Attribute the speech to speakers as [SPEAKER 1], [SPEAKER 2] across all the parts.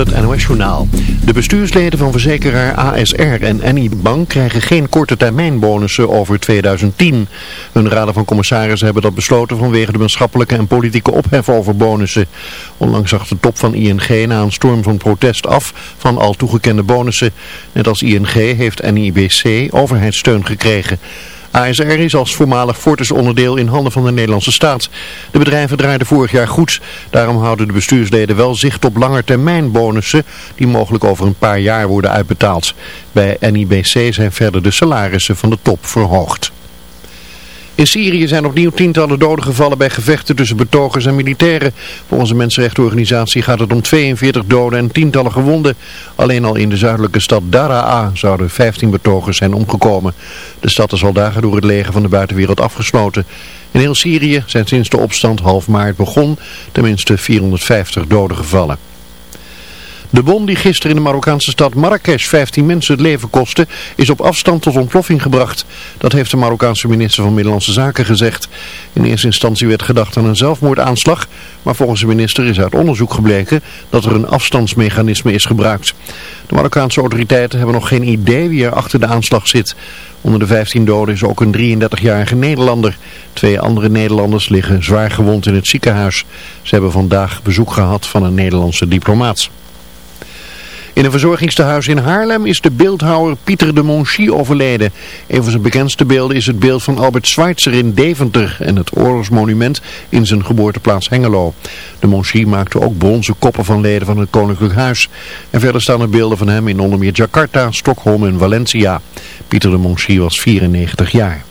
[SPEAKER 1] het NOS-journaal. De bestuursleden van verzekeraar ASR en Annie Bank krijgen geen korte termijn bonussen over 2010. Hun raden van commissarissen hebben dat besloten vanwege de maatschappelijke en politieke ophef over bonussen. Onlangs zag de top van ING na een storm van protest af van al toegekende bonussen. Net als ING heeft NIBC overheidssteun gekregen. ASR is als voormalig Fortis onderdeel in handen van de Nederlandse staat. De bedrijven draaiden vorig jaar goed. Daarom houden de bestuursleden wel zicht op langetermijn bonussen die mogelijk over een paar jaar worden uitbetaald. Bij NIBC zijn verder de salarissen van de top verhoogd. In Syrië zijn opnieuw tientallen doden gevallen bij gevechten tussen betogers en militairen. Volgens de mensenrechtenorganisatie gaat het om 42 doden en tientallen gewonden. Alleen al in de zuidelijke stad Daraa zouden 15 betogers zijn omgekomen. De stad is al dagen door het leger van de buitenwereld afgesloten. In heel Syrië zijn sinds de opstand half maart begon tenminste 450 doden gevallen. De bom die gisteren in de Marokkaanse stad Marrakesh 15 mensen het leven kostte, is op afstand tot ontploffing gebracht. Dat heeft de Marokkaanse minister van Middellandse Zaken gezegd. In eerste instantie werd gedacht aan een zelfmoordaanslag, maar volgens de minister is uit onderzoek gebleken dat er een afstandsmechanisme is gebruikt. De Marokkaanse autoriteiten hebben nog geen idee wie er achter de aanslag zit. Onder de 15 doden is ook een 33-jarige Nederlander. Twee andere Nederlanders liggen zwaar gewond in het ziekenhuis. Ze hebben vandaag bezoek gehad van een Nederlandse diplomaat. In een verzorgingstehuis in Haarlem is de beeldhouwer Pieter de Monchy overleden. Een van zijn bekendste beelden is het beeld van Albert Schweitzer in Deventer en het oorlogsmonument in zijn geboorteplaats Hengelo. De Monchy maakte ook bronzen koppen van leden van het Koninklijk Huis. En verder staan er beelden van hem in onder meer Jakarta, Stockholm en Valencia. Pieter de Monchy was 94 jaar.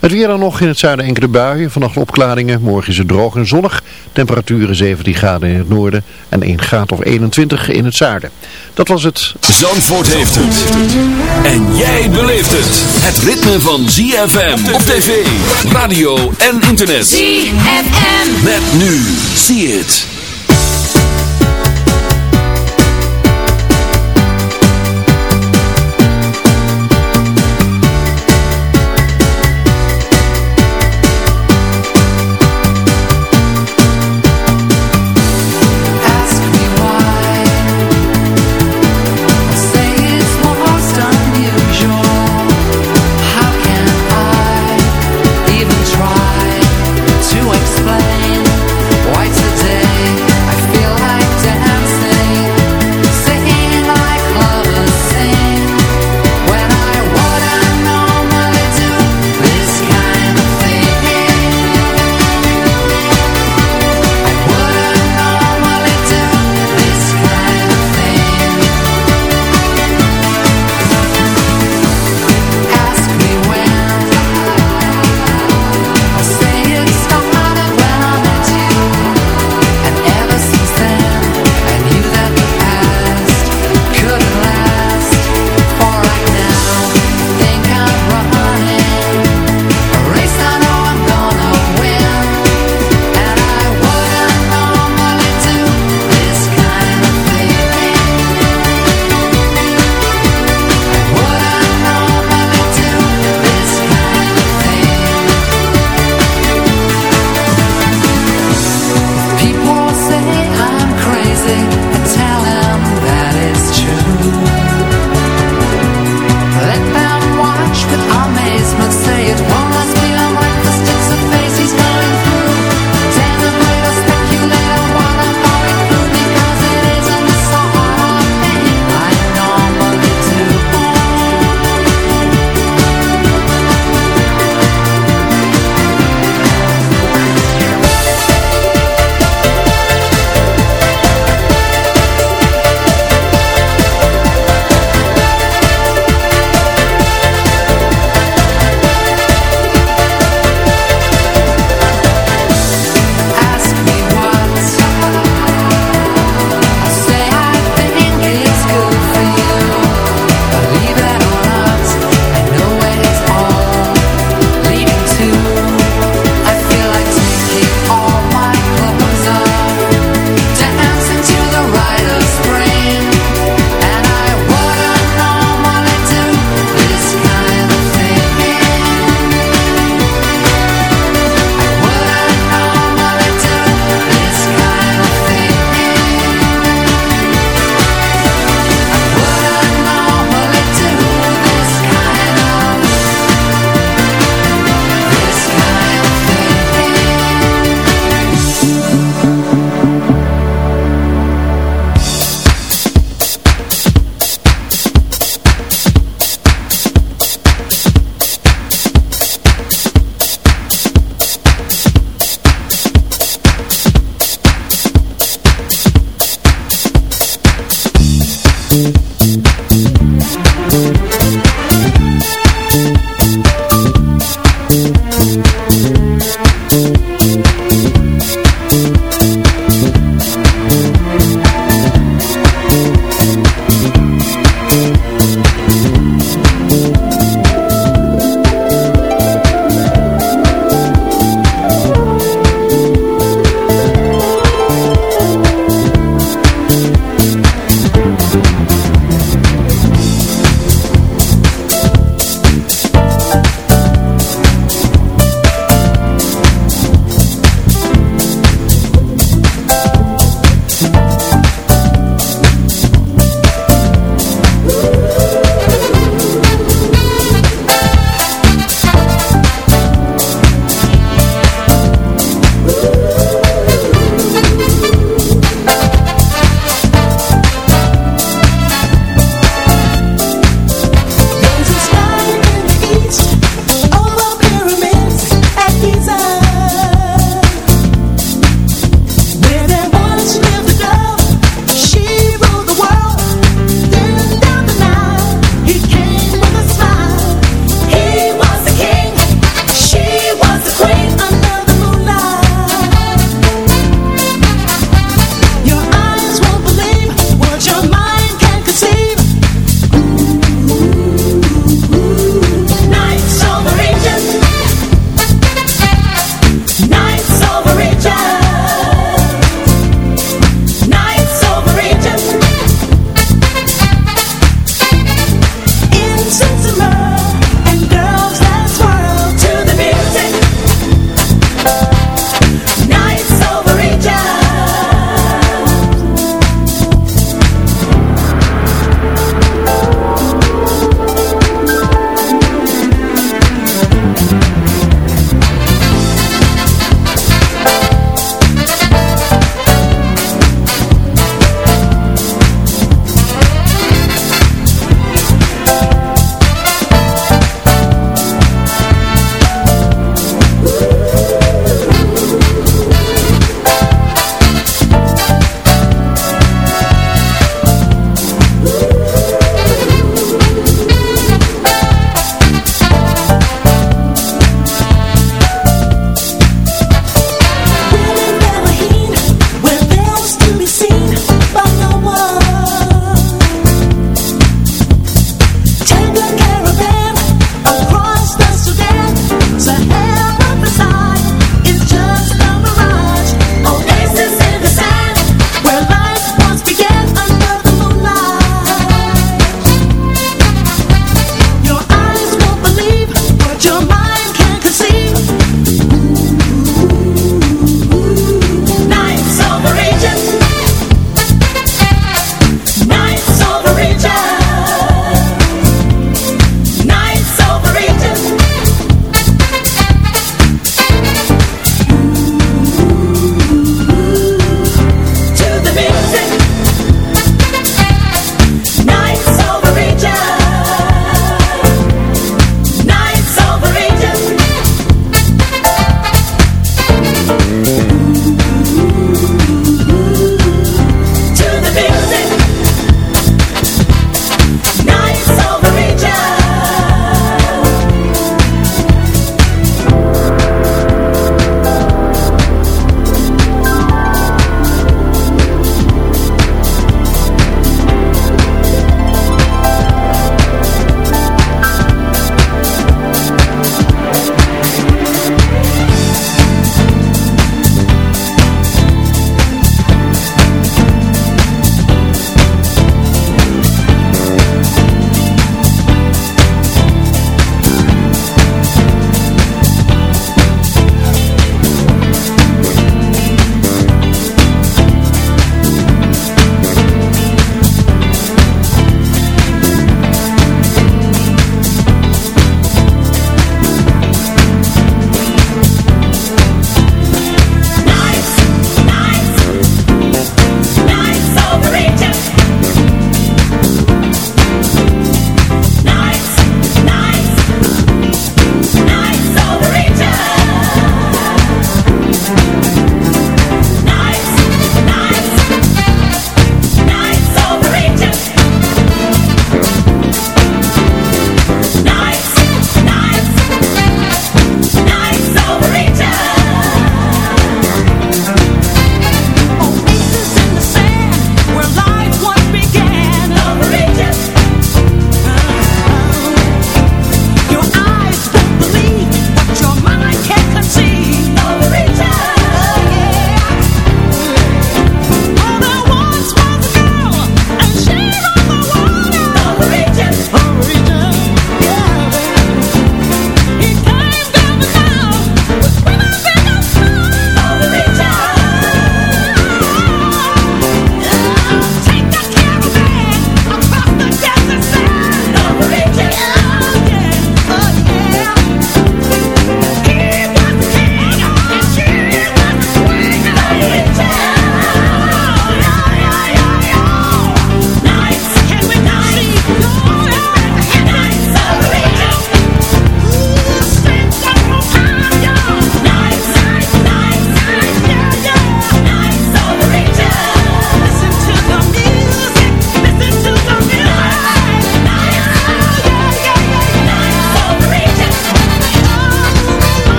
[SPEAKER 1] Het weer dan nog in het zuiden enkele buien. Vannacht opklaringen. Morgen is het droog en zonnig. Temperaturen 17 graden in het noorden en 1 graad of 21 in het zuiden. Dat was het.
[SPEAKER 2] Zandvoort heeft het. En jij beleeft het. Het ritme van ZFM op tv, radio en internet.
[SPEAKER 3] ZFM.
[SPEAKER 2] Met nu. Zie het.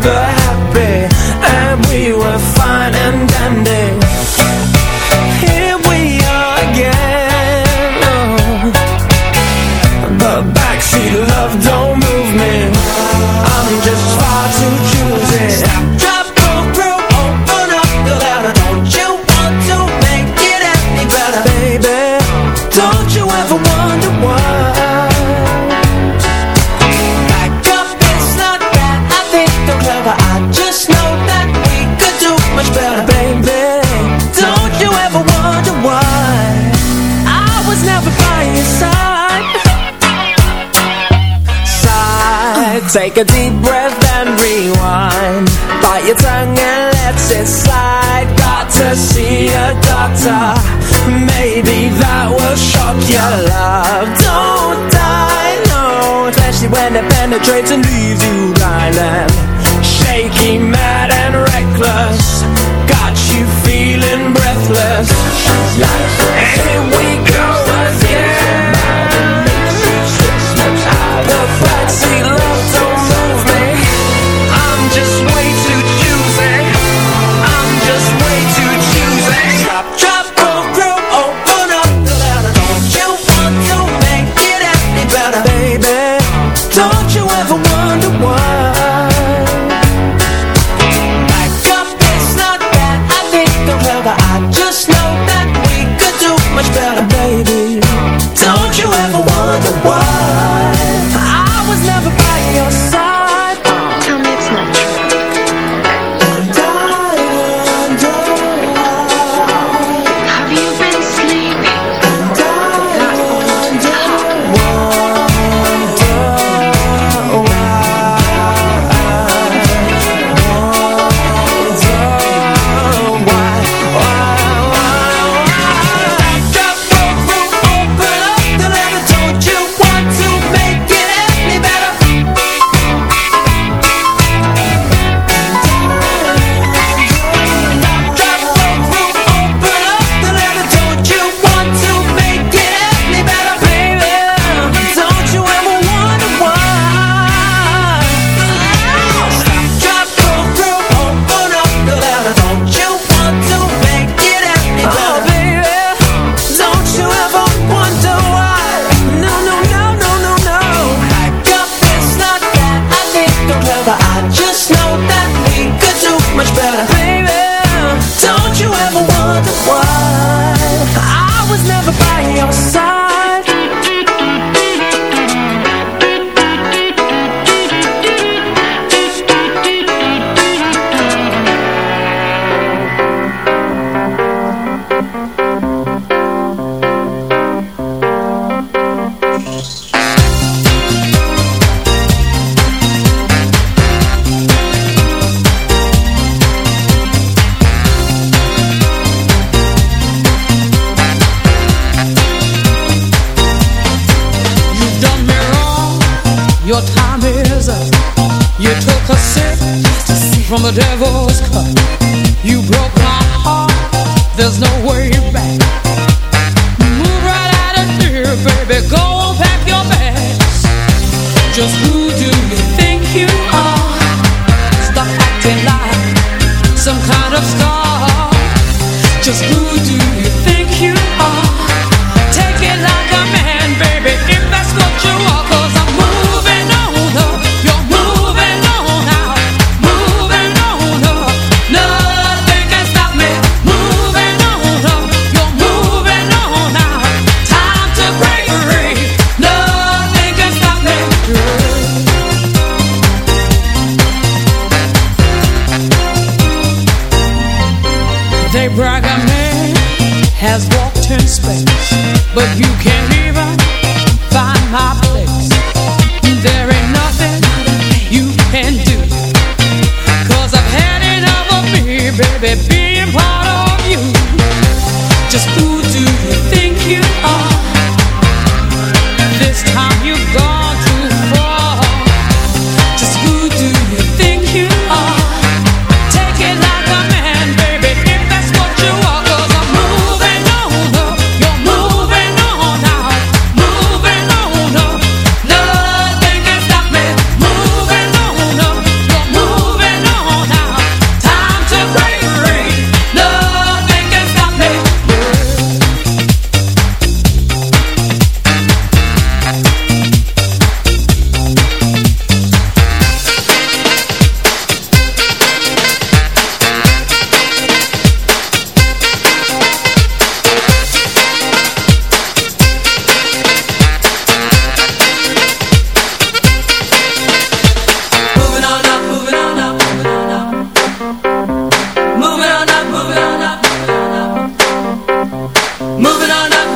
[SPEAKER 4] never penetrates and leaves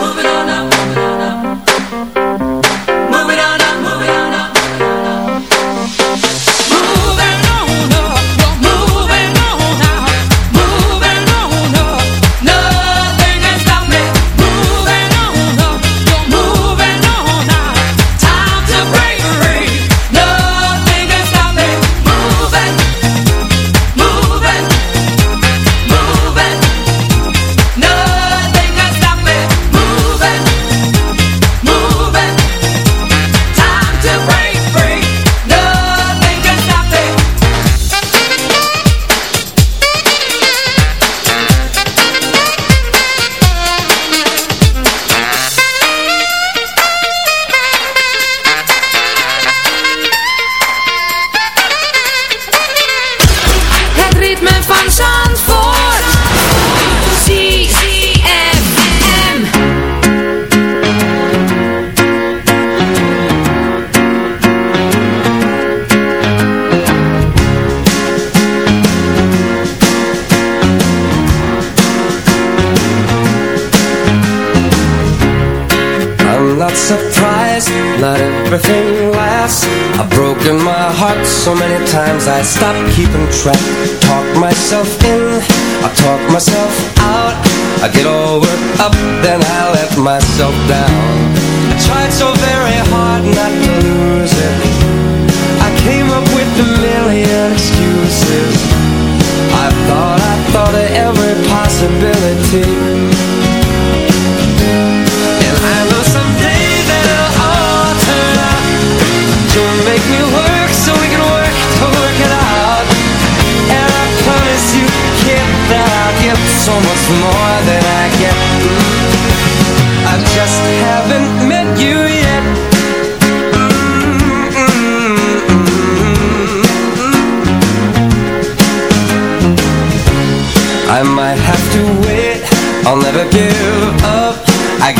[SPEAKER 5] moving on.